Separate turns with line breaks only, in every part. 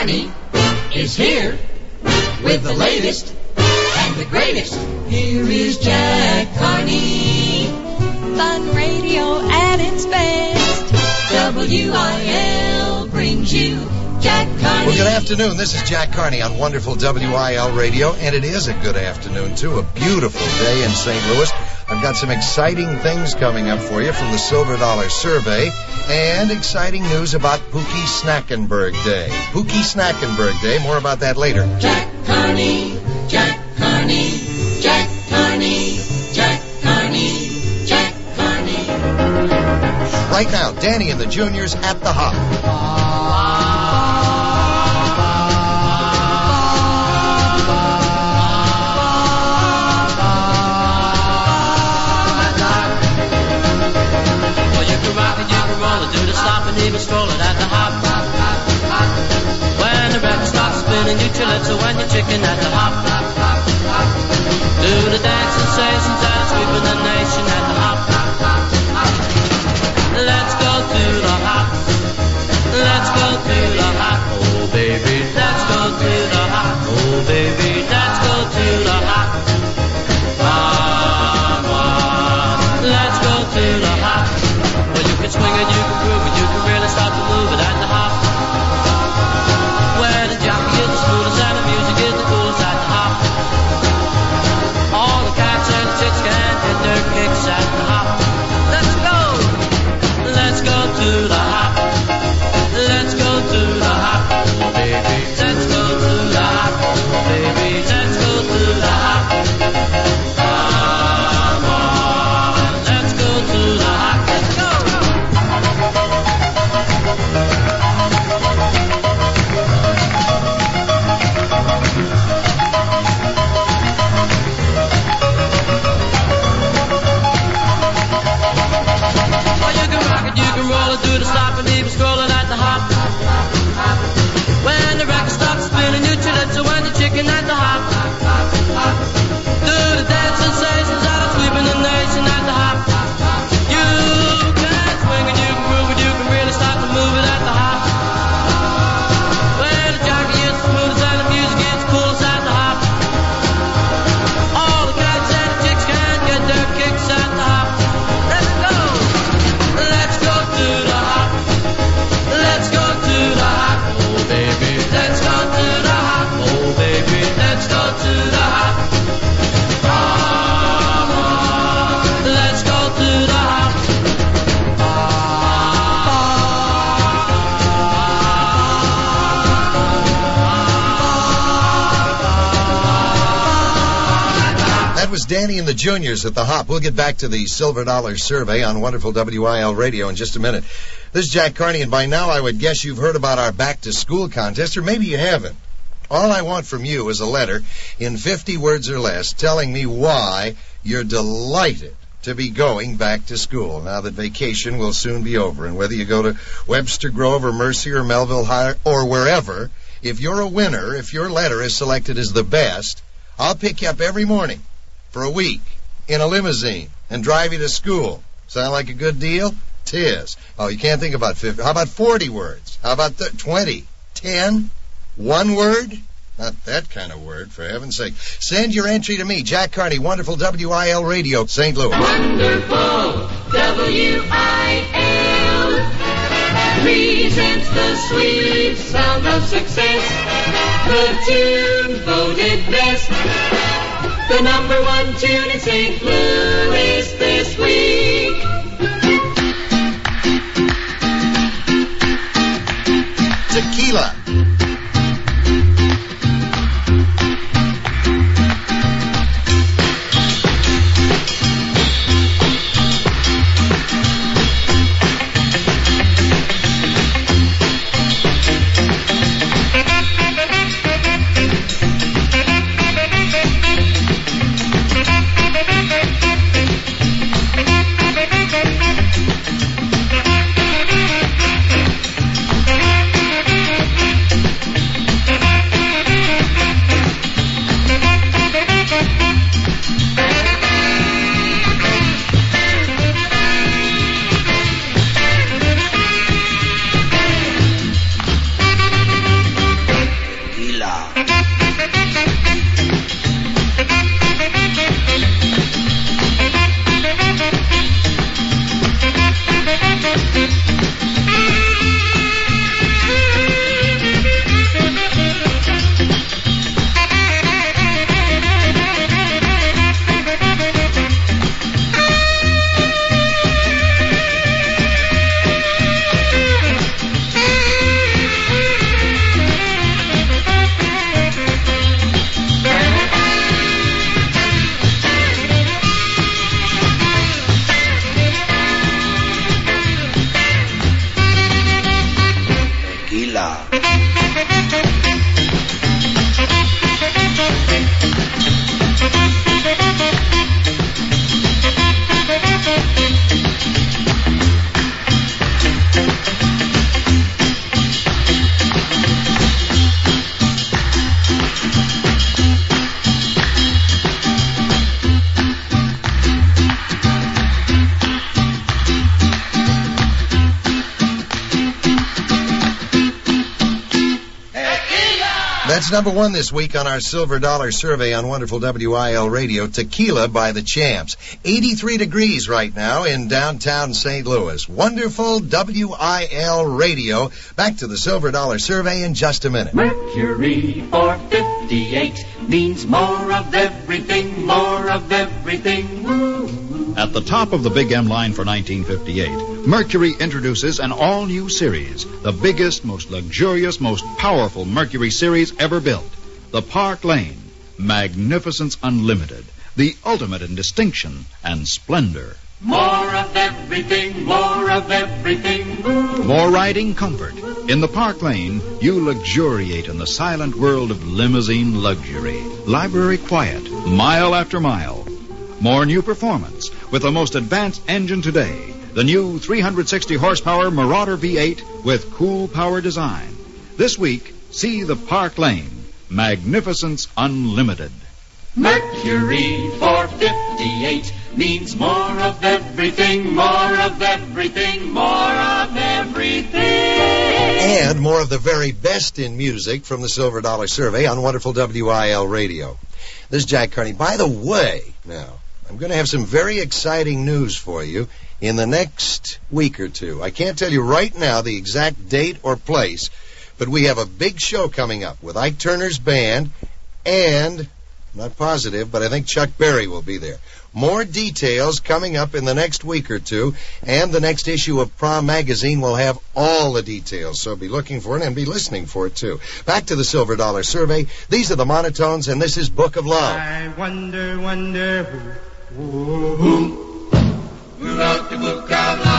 Carney is here with the latest and the greatest. Here is Jack Carney.
Fun radio at its best.
WIL brings you Jack Carney.
Well, good afternoon. This is Jack Carney on wonderful WIL radio, and it is a good afternoon, too. A beautiful day in St. Louis. I've got some exciting things coming up for you from the Silver Dollar Survey and exciting news about Pookie Snackenberg Day. Pookie Snackenberg Day. More about that later.
Jack Carney, Jack Carney, Jack Carney, Jack Carney, Jack Carney.
Right now, Danny and the Juniors at the Hop.
Even stroll it at the hop. hop, hop, hop. When the record starts spinning, you chill it, so when you're chicken at the hop. hop, hop, hop. Do the dance sensations that are sweeping the nation at the hop. Let's go to the hop. Let's go to the hop. Oh, baby, let's go to the
Danny and the Juniors at the Hop. We'll get back to the Silver Dollar Survey on wonderful WIL radio in just a minute. This is Jack Carney, and by now I would guess you've heard about our back to school contest, or maybe you haven't. All I want from you is a letter in 50 words or less telling me why you're delighted to be going back to school now that vacation will soon be over. And whether you go to Webster Grove or Mercy or Mehlville High or wherever, if you're a winner, if your letter is selected as the best, I'll pick you up every morning for a week in a limousine and drive you to school. Sound like a good deal? Tis. Oh, you can't think about 50. How about 40 words? How about th- 20? 10? One word? Not that kind of word, for heaven's sake. Send your entry to me, Jack Carney, wonderful WIL Radio, St. Louis.
Wonderful WIL presents the sweet sound of success. The tune voted best. The number one tune in St. Louis this week.
Tequila. That's number one this week on our Silver Dollar Survey on wonderful WIL Radio. Tequila by the Champs. 83 degrees right now in downtown St. Louis. Wonderful WIL Radio. Back to the Silver Dollar Survey in just a minute.
Mercury 458 means more of everything, more of everything. Woo.
At the top of the Big M line for 1958, Mercury introduces an all new series, the biggest, most luxurious, most powerful Mercury series ever built. The Park Lane, Magnificence Unlimited, the ultimate in distinction and splendor.
More of everything, more of everything.
More riding comfort. In the Park Lane, you luxuriate in the silent world of limousine luxury. Library quiet, mile after mile. More new performance with the most advanced engine today. The new 360 horsepower Marauder V8 with cool power design. This week, see the Park Lane. Magnificence Unlimited.
Mercury 458 means more of everything, more of everything, more of everything.
And more of the very best in music from the Silver Dollar Survey on wonderful WIL Radio. This is Jack Carney. By the way, now, I'm going to have some very exciting news for you in the next week or two. I can't tell you right now the exact date or place, but we have a big show coming up with Ike Turner's band and, not positive, but I think Chuck Berry will be there. More details coming up in the next week or two, and the next issue of Prom Magazine will have all the details, so be looking for it and be listening for it too. Back to the Silver Dollar Survey. These are the Monotones, and this is Book of Love.
I wonder, wonder who, who,
Who wrote the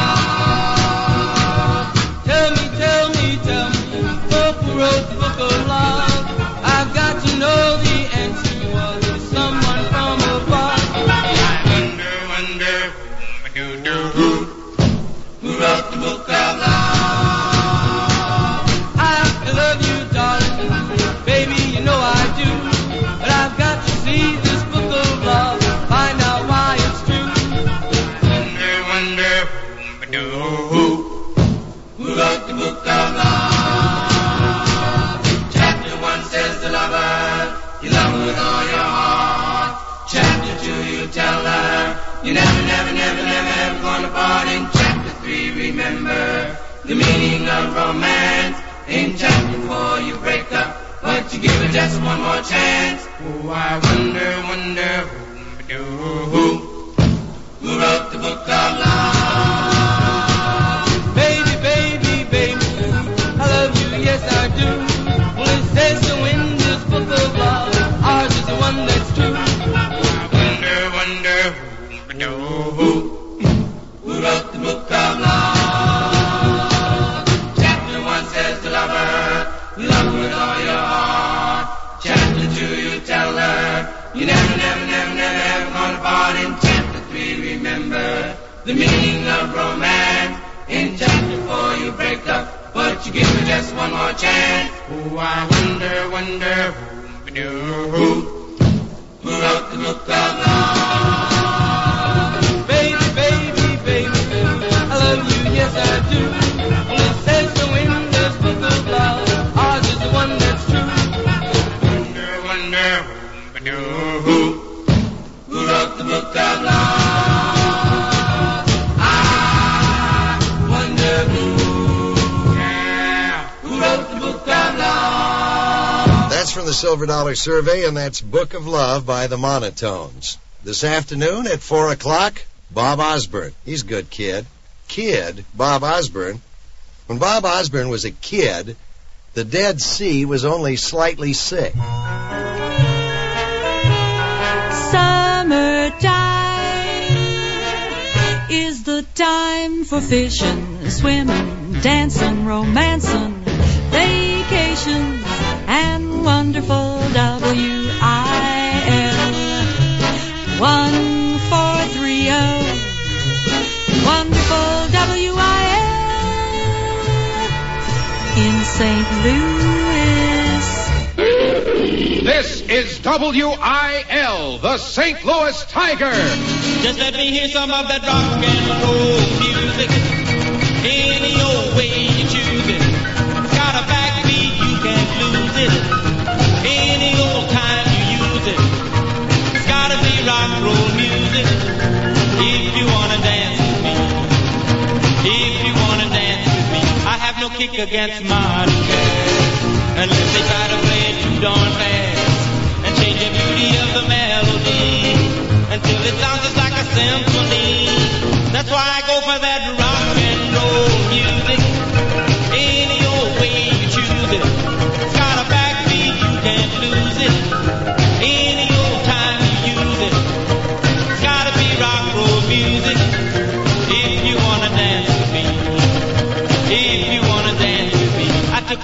of romance. In chapter 4 you break up, but you give it just one more chance.
Oh, I wonder, wonder who, who.
Who wrote the book of love?
Baby, baby, baby, I love you, yes I do. Well, it says so in this book of love, ours is the one that's true.
I wonder, wonder who. Who
the meaning of romance. In chapter four, you break up, but you give me just one more chance.
Oh, I wonder, wonder who, who,
who wrote the book of love.
Baby, baby, baby, baby, I love you, yes I do. Only says so in this book of love, ours is the one that's true.
Wonder, wonder who, who wrote the book of love. Silver Dollar Survey, and that's Book of Love by the Monotones. This afternoon at 4 o'clock, Bob Osborne. He's a good kid. Kid, Bob Osborne. When Bob Osborne was a kid, the Dead Sea was only slightly sick.
Summertime is the time for fishing, swimming, dancing, romancing, vacations, and wonderful W-I-L. One, four, three, oh. Wonderful W-I-L in St. Louis.
This is WIL, the St. Louis Tiger.
Just let me hear some of that rock and roll music. Kick against modern jazz. Unless they try to play it too darn fast. And change the beauty of the melody until it sounds just like a symphony. That's why I go for that rock and roll music.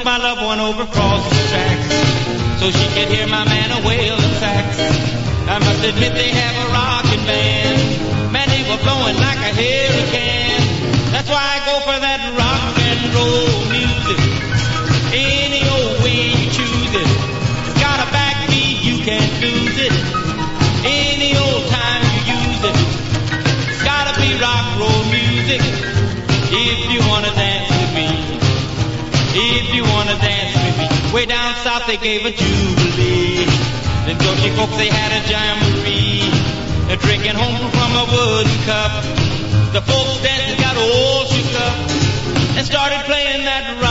My loved one over across the tracks. So she could hear my man a wailing sax. I must admit they have a rockin' band. Man, they were blowing like a hurricane. That's why I go for that rock and roll they gave a jubilee. The Dutchy folks they had a jamboree. They're drinking home from a wooden cup. The folks dancing got all shook up and started playing that rock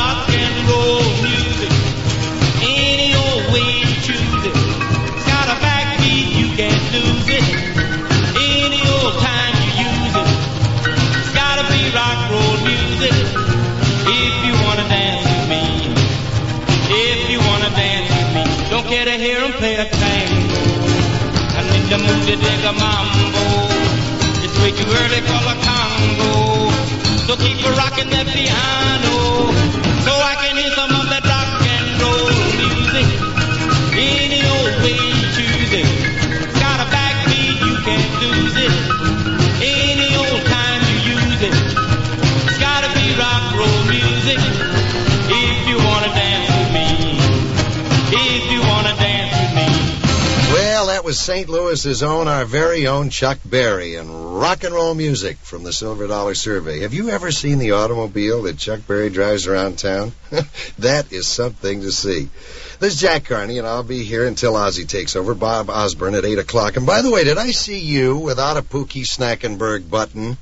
Don't care to hear 'em play a tango. I'm in the mood to dig a mambo. It's way too early for a Congo. So keep a rocking that piano. So I can hear some of that
St. Louis's own, our very own Chuck Berry and rock and roll music from the Silver Dollar Survey. Have you ever seen the automobile that Chuck Berry drives around town? that is something to see. This is Jack Carney, and I'll be here until Ozzy takes over. Bob Osborne at 8 o'clock. And by the way, did I see you without a Pookie Snackenberg button?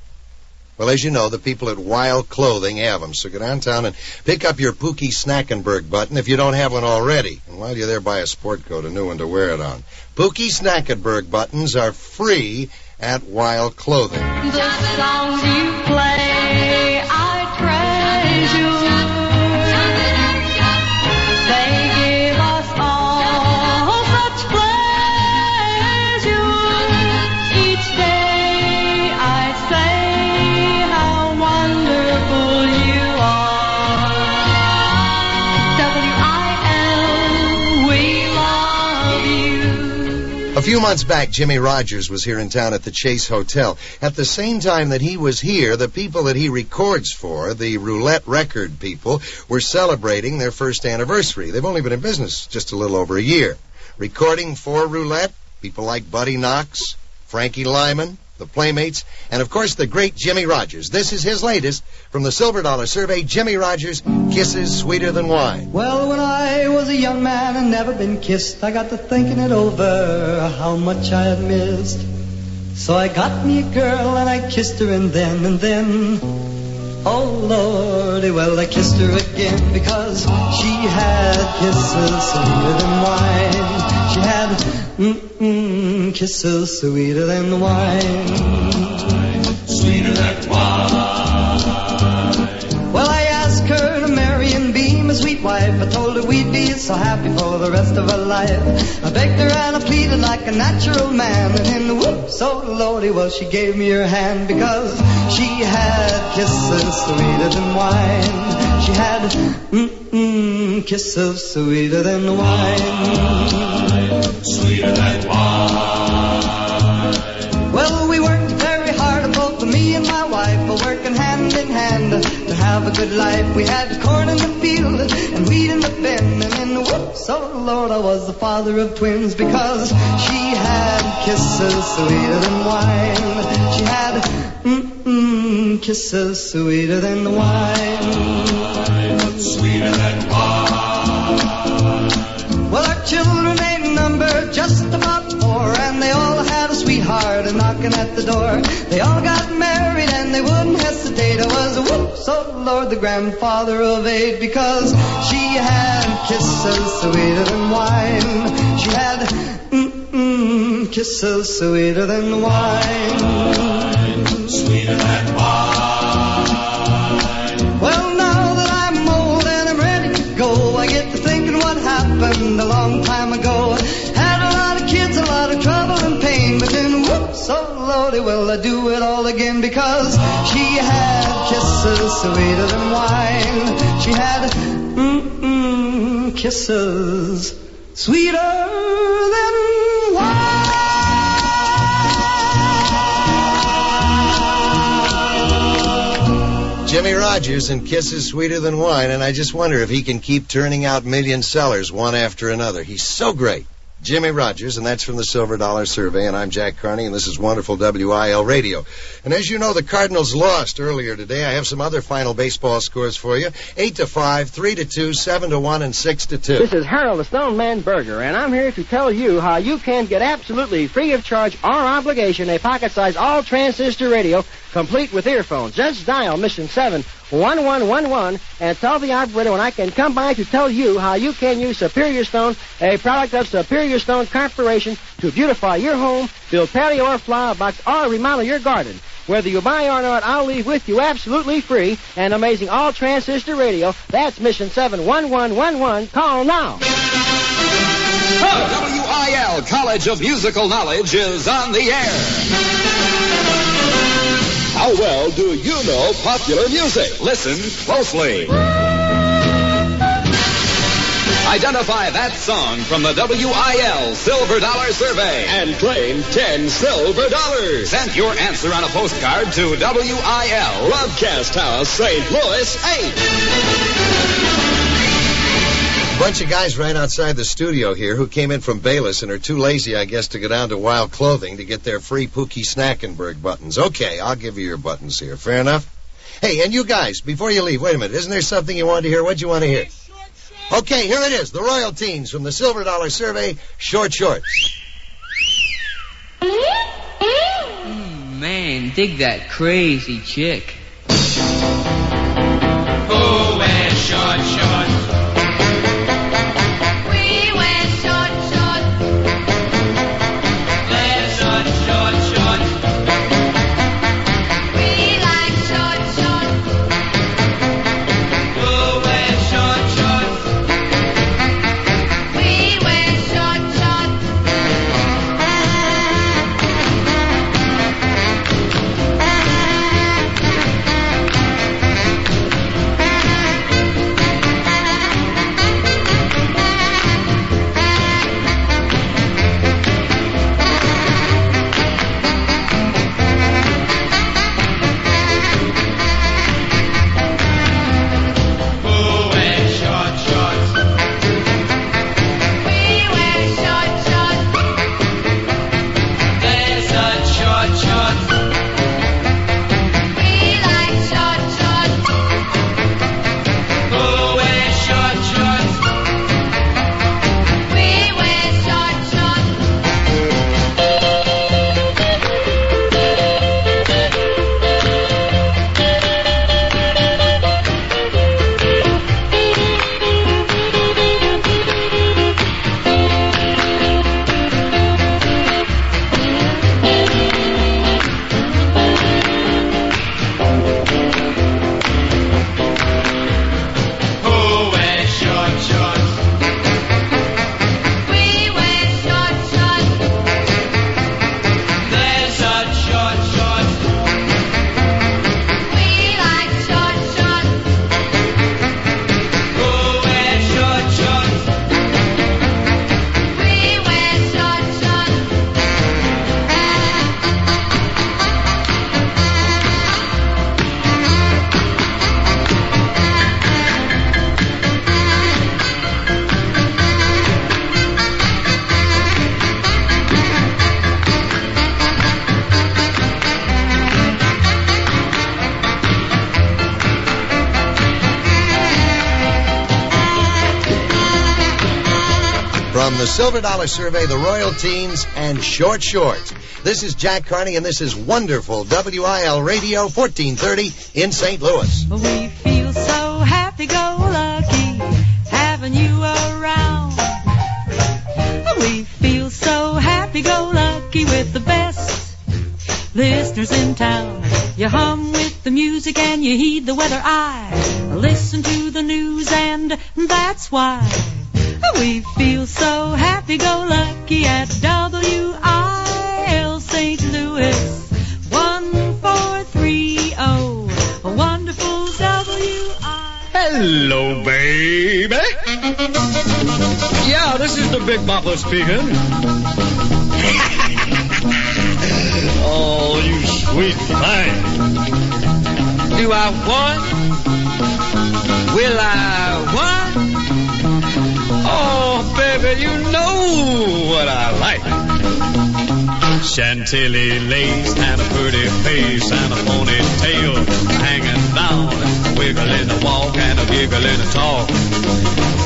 Well, as you know, the people at Wild Clothing have them. So go downtown and pick up your Pookie Snackenberg button if you don't have one already. And while you're there, buy a sport coat, a new one to wear it on. Pookie Snackenberg buttons are free at Wild Clothing.
The songs you play,
few months back, Jimmie Rodgers was here in town at the Chase Hotel. At the same time that he was here, the people that he records for, the Roulette Record people, were celebrating their first anniversary. They've only been in business just a little over a year. Recording for Roulette, people like Buddy Knox, Frankie Lymon, the Playmates, and of course the great Jimmie Rodgers. This is his latest from the Silver Dollar Survey. Jimmie Rodgers, Kisses Sweeter Than Wine.
Well, when I was a young man and never been kissed, I got to thinking it over, how much I had missed. So I got me a girl and I kissed her and then, and then, Oh lordy, well I kissed her again because she had kisses sweeter than wine. She had mm-mm, kisses sweeter than the wine.
Sweeter than wine.
Well, I asked her to marry and be my sweet wife. I told her we'd be so happy for the rest of our life. I begged her and I pleaded like a natural man. And in the whoops, so lordy, well, she gave me her hand because she had kisses sweeter than wine. She had mm-mm, kisses sweeter than wine.
Sweeter than wine.
Well, we worked very hard, both me and my wife, working hand in hand to have a good life. We had corn in the field and wheat in the bin, and in the whoops, oh Lord, I was the father of twins because she had kisses sweeter than wine. She had mm-mm, kisses sweeter than the wine.
Sweeter than wine.
Well, our children knocking at the door. They all got married and they wouldn't hesitate. I was a whoops, oh Lord, the grandfather of eight, because she had kisses sweeter than wine. She had mm-mm, kisses sweeter than wine.
Sweeter than wine.
Well, now that I'm old and I'm ready to go, I get to thinking what happened a long time lordy, well I do it all again because she had kisses sweeter than wine. She had mm-mm, kisses sweeter than wine.
Jimmie Rodgers and Kisses Sweeter Than Wine, and I just wonder if he can keep turning out million sellers one after another. He's so great. Jimmie Rodgers, and that's from the Silver Dollar Survey, and I'm Jack Carney, and this is wonderful WIL Radio. And as you know, the Cardinals lost earlier today. I have some other final baseball scores for you. 8 to 5, 3 to 2, 7 to 1, and 6 to 2.
This is Harold the Stone Man Berger, and I'm here to tell you how you can get absolutely free of charge or obligation a pocket-sized all-transistor radio complete with earphones. Just dial Mission 7 1111 and tell the operator when I can come by to tell you how you can use Superior Stone, a product of Superior Stone Corporation, to beautify your home, build patio or flower box, or remodel your garden. Whether you buy or not, I'll leave with you absolutely free an amazing all transistor radio. That's Mission 71111. Call now.
WIL College of Musical Knowledge is on the air. How well do you know popular music? Listen closely. Identify that song from the WIL Silver Dollar Survey and claim 10 silver dollars. Send your answer on a postcard to WIL Broadcast House, St. Louis 8.
A bunch of guys right outside the studio here who came in from Bayless and are too lazy, I guess, to go down to Wild Clothing to get their free Pookie Snackenberg buttons. Okay, I'll give you your buttons here. Fair enough? Hey, and you guys, before you leave, wait a minute. Isn't there something you wanted to hear? What'd you want to hear? Okay, here it is. The Royal Teens from the Silver Dollar Survey, Short Shorts.
Mm, man, dig that crazy chick.
Who wears short shorts?
Silver Dollar Survey, the Royal Teens, and Short Shorts. This is Jack Carney, and this is wonderful WIL Radio 1430 in St. Louis.
We feel so happy-go-lucky having you around. We feel so happy-go-lucky with the best listeners in town. You hum with the music and you heed the weather. I listen to the news and that's why we feel so happy-go-lucky at WIL St. Louis. 1430, a wonderful WI.
Hello, baby. Yeah, this is the Big Bopper speaking. oh, you sweet thing. Do I want? Will I want? Oh, baby, you know what I like. Chantilly lace and a pretty face and a ponytail hanging down, wiggling a walk and a giggle and a talk.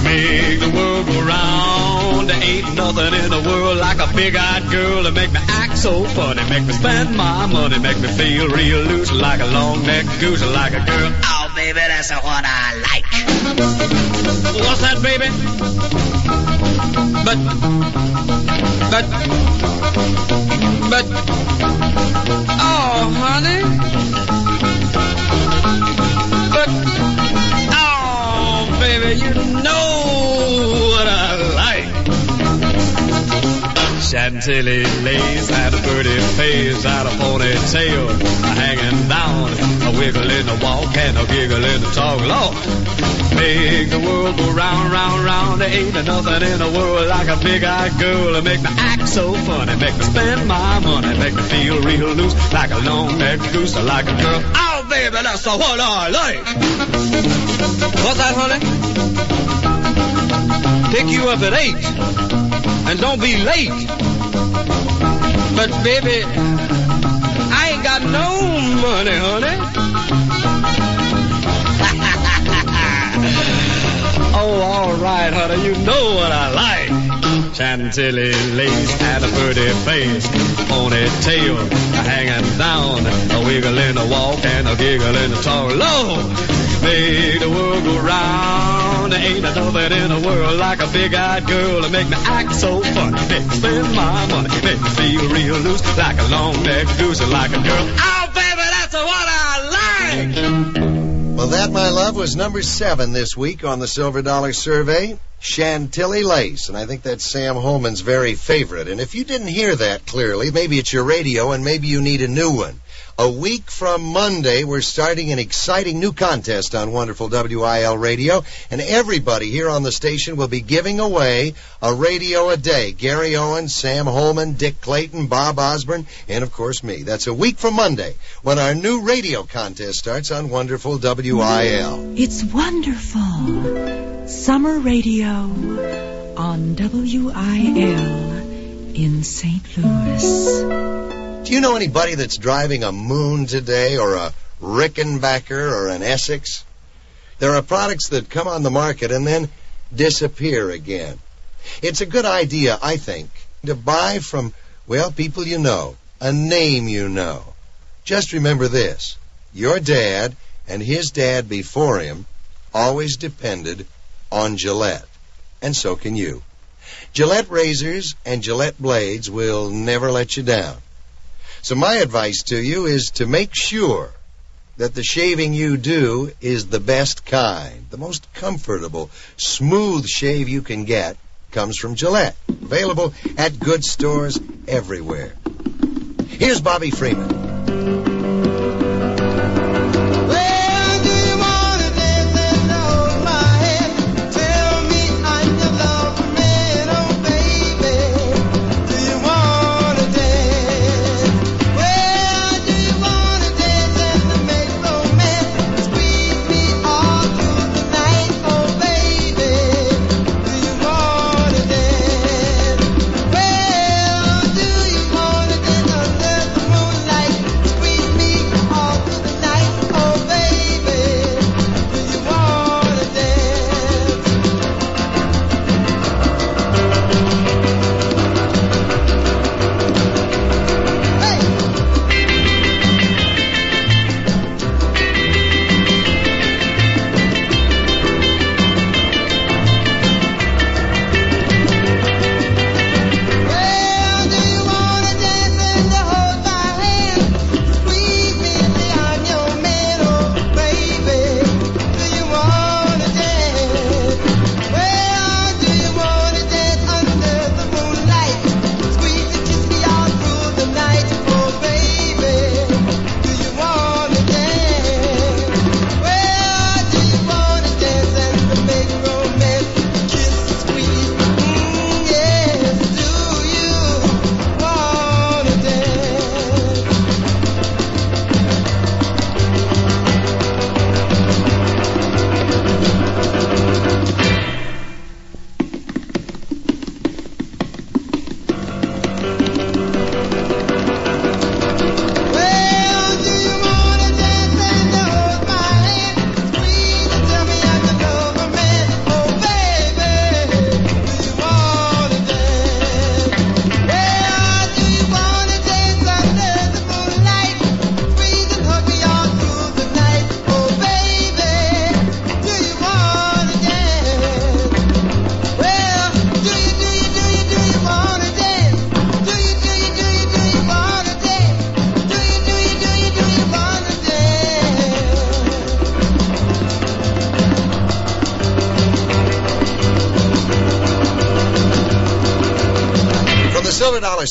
Make the world go round. There ain't nothing in the world like a big-eyed girl to make me act so funny, make me spend my money, make me feel real loose like a long-necked goose, like a girl.
Oh, baby, that's what I like.
What's that, baby? But, but, but, oh, honey. But, Chantilly lace had a pretty face, had a ponytail hanging down, a wiggle in the walk and a giggle in the talk. Lord, make the world go round, round, round. There ain't nothing in the world like a big-eyed girl to make me act so funny, make me spend my money, make me feel real loose like a long-necked goose, or like a girl. Oh, baby, that's the what I like. What's that, honey? Pick you up at eight, and don't be late. But baby, I ain't got no money, honey. oh, all right, honey, you know what I like. Chantilly lace and a pretty face, ponytail hanging down, a wiggle in the walk and a giggle in the talk. Lord, make the world go round. There ain't nothing in the world like a big-eyed girl to make me act so funny, make me spend my money, make me feel real loose like a long-necked goose, like a girl. Oh, baby, that's what I like.
Well, that, my love, was number seven this week on the Silver Dollar Survey. Chantilly Lace, and I think that's Sam Holman's very favorite. And if you didn't hear that clearly, maybe it's your radio and maybe you need a new one. A week from Monday, we're starting an exciting new contest on Wonderful WIL Radio, and everybody here on the station will be giving away a radio a day. Gary Owens, Sam Holman, Dick Clayton, Bob Osborne, and of course me. That's a week from Monday when our new radio contest starts on Wonderful WIL.
It's wonderful. Summer radio on WIL in St. Louis.
Do you know anybody that's driving a Moon today or a Rickenbacker or an Essex? There are products that come on the market and then disappear again. It's a good idea, I think, to buy from, well, people you know, a name you know. Just remember this. Your dad and his dad before him always depended on Gillette. And so can you. Gillette razors and Gillette blades will never let you down. So my advice to you is to make sure that the shaving you do is the best kind, the most comfortable, smooth shave you can get comes from Gillette. Available at good stores everywhere. Here's Bobby Freeman.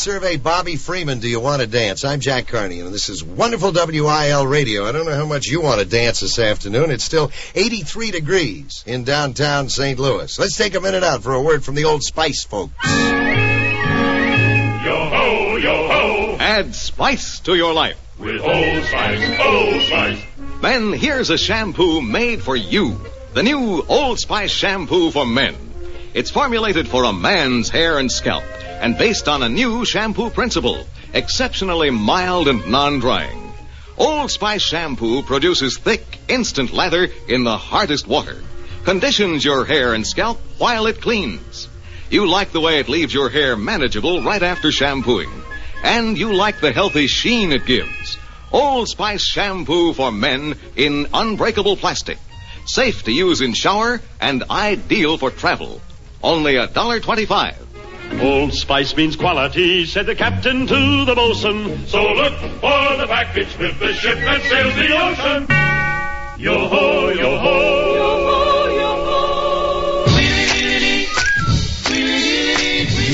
Survey, Bobby Freeman, do you want to dance? I'm Jack Carney, and this is wonderful WIL Radio. I don't know how much you want to dance this afternoon. It's still 83 degrees in downtown St. Louis. Let's take a minute out for a word from the Old Spice folks.
Yo ho, yo ho,
Add spice to your life.
with Old Spice, Old Spice.
Then here's a shampoo made for you. The new Old Spice shampoo for men. It's formulated for a man's hair and scalp and based on a new shampoo principle, exceptionally mild and non-drying. Old Spice shampoo produces thick, instant lather in the hardest water. Conditions your hair and scalp while it cleans. You like the way it leaves your hair manageable right after shampooing. And you like the healthy sheen it gives. Old Spice shampoo for men in unbreakable plastic. Safe to use in shower and ideal for travel. Only a dollar twenty-five.
Old Spice means quality, said the captain to the bosun. So look for the package with the ship that sails the ocean. Yo ho, yo ho, yo ho, yo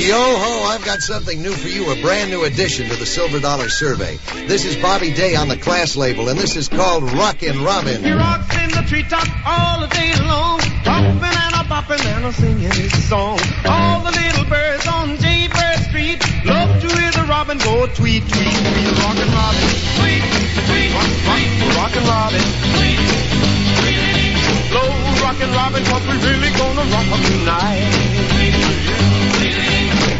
Yo ho, I've got something new for you, a brand new addition to the Silver Dollar Survey. This is Bobby Day on the class label, and this is called Rockin' Robin.
He rocks in the treetop all the day long, hopping and a bopping and a singing his song. All the little on Jaybird Street love to hear the robin go tweet, tweet, tweet. Rockin' Robin, tweet, tweet, rock, rockin' Robin, tweet, tweet. Slow rockin' Robin, cause we really gonna rock 'em tonight.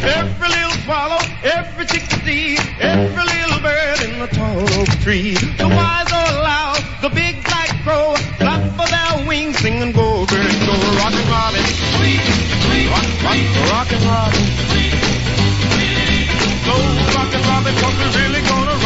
Every little swallow, every chickadee, every little bird in the tall oak tree. The wise or rock, rock, rockin' robin. Slow rockin' robin, cause we're really gonna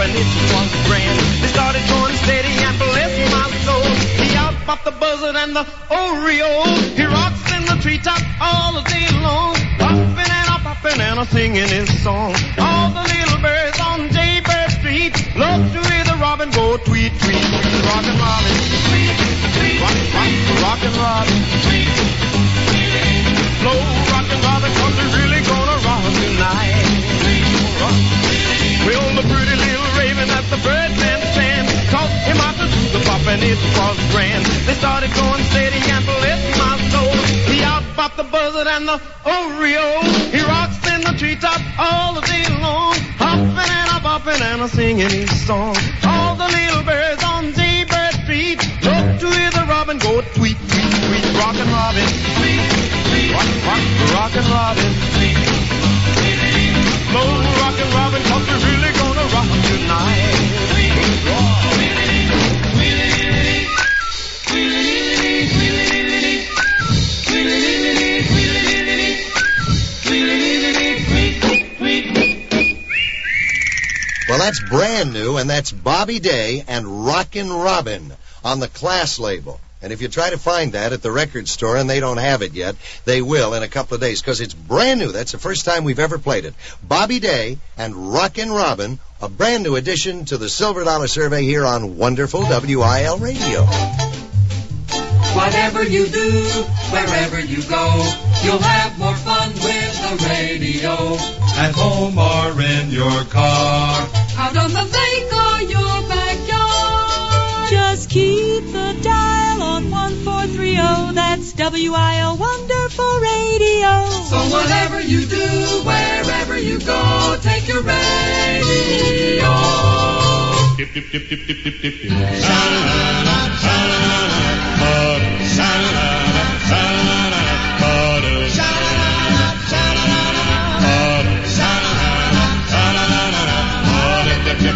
and it was grand They started going steady and bless my soul He outbopped the buzzard and the oriole He rocks in the treetop all day long Popping and a popping and a singing his song All the little birds on Jaybird Street Love to hear the robin go tweet, tweet, Rockin' Robin, tweet, tweet Rock, rock, rockin' Robin, it was grand. They started going steady and bless my soul. He out outbopped the buzzard and the oriole. He rocks in the treetop all the day long, hopping and a bopping and a singing his song. All the little birds on Jaybird Street love to hear the robin go tweet, tweet, tweet, rockin' robin, tweet, tweet, rock, rock, rockin' robin, tweet, slow rockin' robin, cause we're really gonna rock tonight.
Well, that's brand new, and that's Bobby Day and Rockin' Robin on the class label. And if you try to find that at the record store and they don't have it yet, they will in a couple of days because it's brand new. That's the first time we've ever played it. Bobby Day and Rockin' Robin, a brand new addition to the Silver Dollar Survey here on wonderful WIL Radio.
Whatever you do, wherever you go, you'll have more fun with the radio.
At home or in your car.
Out on the lake or your backyard.
Just keep the dial on 1430. That's WIL Wonderful Radio.
So whatever you do, wherever you go, take your radio.
Dip, dip, dip, dip, dip, dip, dip, dip.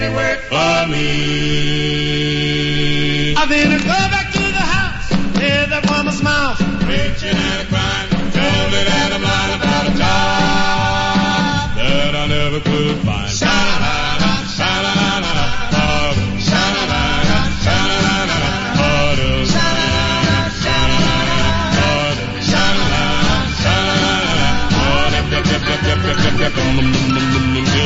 is
any work
For me.
I then go back to the house, hear that woman's mouth.
Preaching and crying, me that I'm lying about a job that I never could find. Sha-la-la-la, sha-la-la-la, harder. Sha-la-la-la, sha-la-la-la, harder. Yep, yep, yep,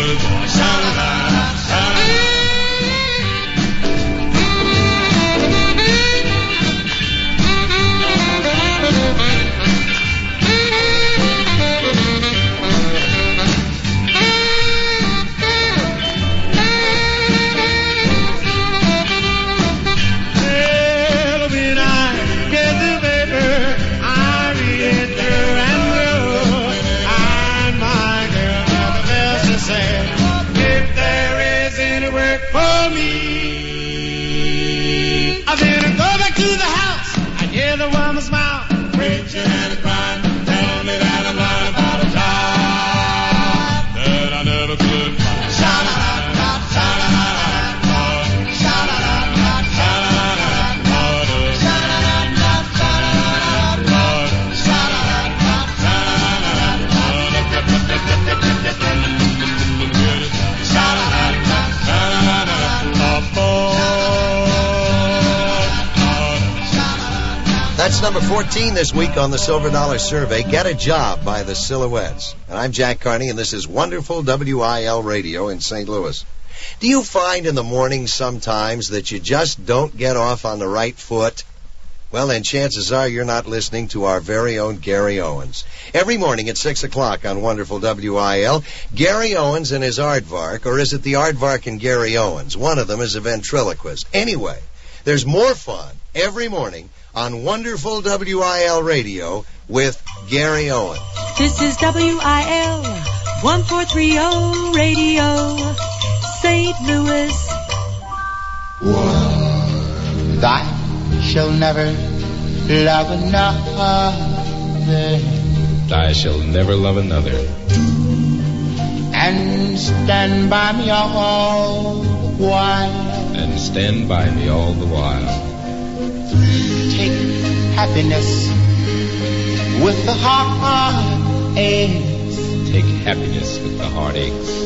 number 14 this week on the Silver Dollar Survey. Get a Job by the Silhouettes. And I'm Jack Carney, and this is wonderful WIL Radio in St. Louis. Do you find in the morning sometimes that you just don't get off on the right foot? Well, then chances are you're not listening to our very own Gary Owens. Every morning at 6 o'clock on Wonderful WIL, Gary Owens and his aardvark, or is it the aardvark and Gary Owens? One of them is a ventriloquist. Anyway, there's more fun every morning on Wonderful WIL Radio with Gary Owen.
This is WIL 1430 Radio, St. Louis.
Thou shall never love another
I shall never love another.
and stand by me all the while.
and stand by me all the while.
Happiness with the heart aches
Take happiness with the heartaches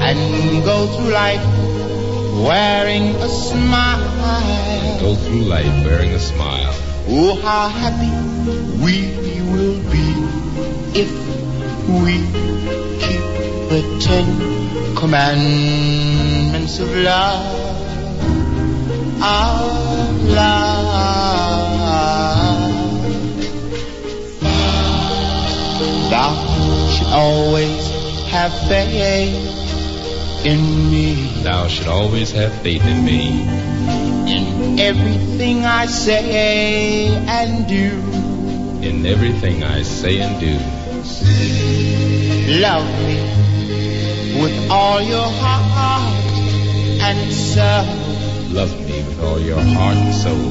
and go through life wearing a smile.
Go through life wearing a smile.
Oh, how happy we will be if we keep the Ten Commandments of love. Of love. Thou should always have faith in me.
Thou should always have faith in me.
In everything I say and do.
In everything I say and do.
Love me with all your heart and soul
Love me with all your heart and soul.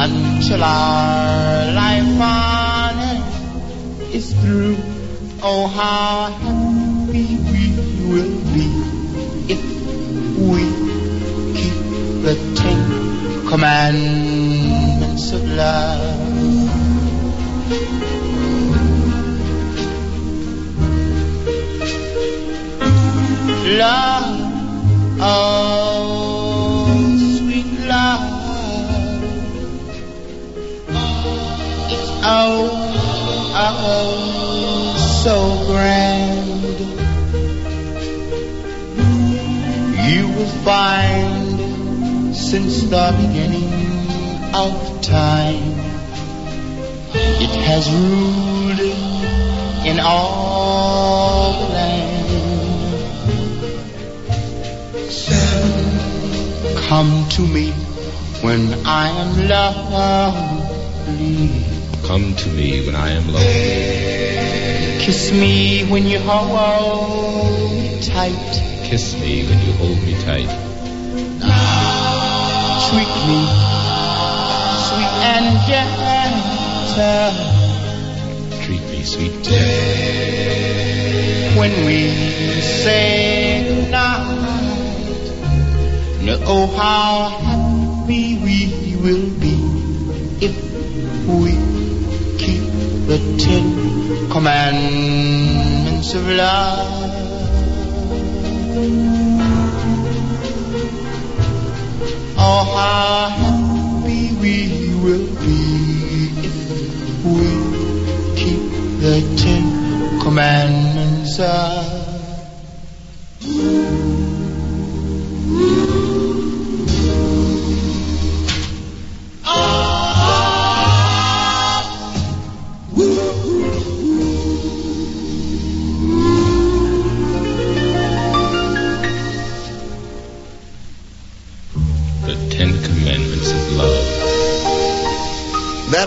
until our life is through. Oh, how happy we will be if we keep the Ten Commandments of love. Love, so grand. You will find since the beginning of time, it has ruled in all the land. Come to me when I am lonely.
Come to me when I am lonely.
Kiss me when you hold me tight.
kiss me when you hold me tight.
Treat me sweet and gentle.
Treat me sweet too.
when we say goodnight. Oh, how happy we will be if we the Ten Commandments of love. Oh, how happy we will be if we keep the Ten Commandments of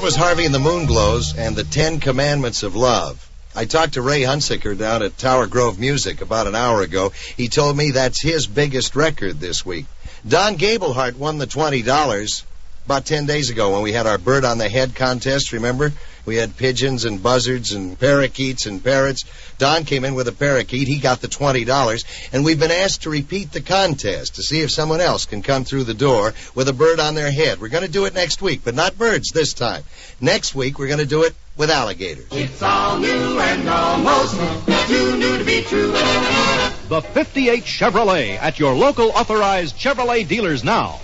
was Harvey and the Moonglows and the Ten Commandments of Love. I talked to Ray Hunsicker down at Tower Grove Music about an hour ago. He told me that's his biggest record this week. Don Gablehart won the $20 about 10 days ago when we had our Bird on the Head contest, remember? We had pigeons and buzzards and parakeets and parrots. Don came in with a parakeet. He got the $20. And we've been asked to repeat the contest to see if someone else can come through the door with a bird on their head. We're going to do it next week, but not birds this time. Next week, we're going to do it with alligators.
It's all new and almost too new to be true.
The 58 Chevrolet at your local authorized Chevrolet dealers now.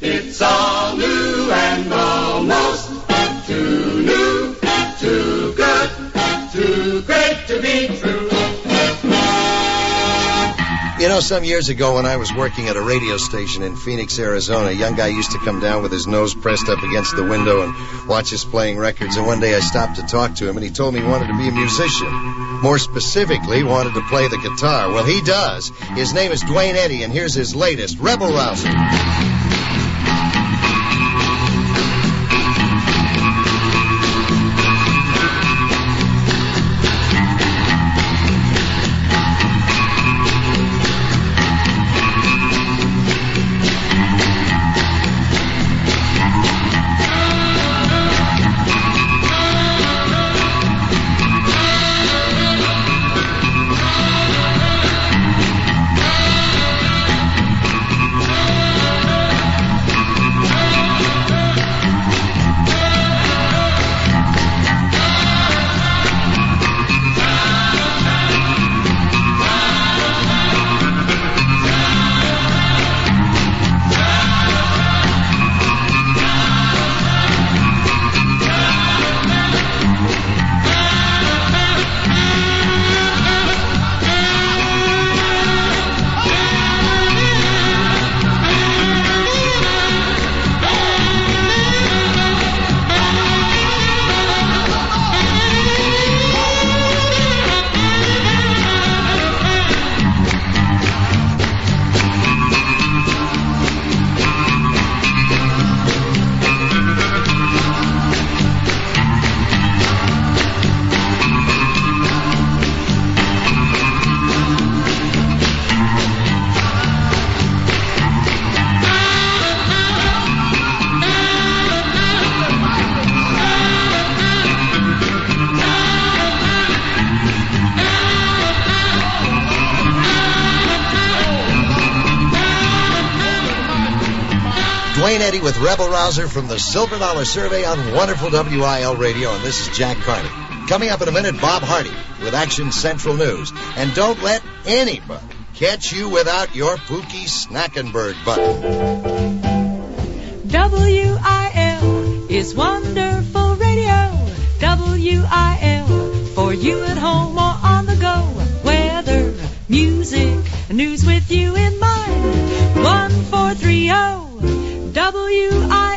It's all new and almost too new, to be true.
You know, some years ago when I was working at a radio station in Phoenix, Arizona, a young guy used to come down with his nose pressed up against the window and watch us playing records. And one day I stopped to talk to him and he told me he wanted to be a musician. More specifically, wanted to play the guitar. Well, he does. His name is Duane Eddy and here's his latest, Rebel Rouser. Rebel Rouser from the Silver Dollar Survey on wonderful WIL Radio, and this is Jack Carney. Coming up in a minute, Bob Hardy with Action Central News. And don't let anybody catch you without your Pookie Snackenberg button.
WIL is wonderful radio. WIL for you at home or on the go. Weather, music, news with you in W I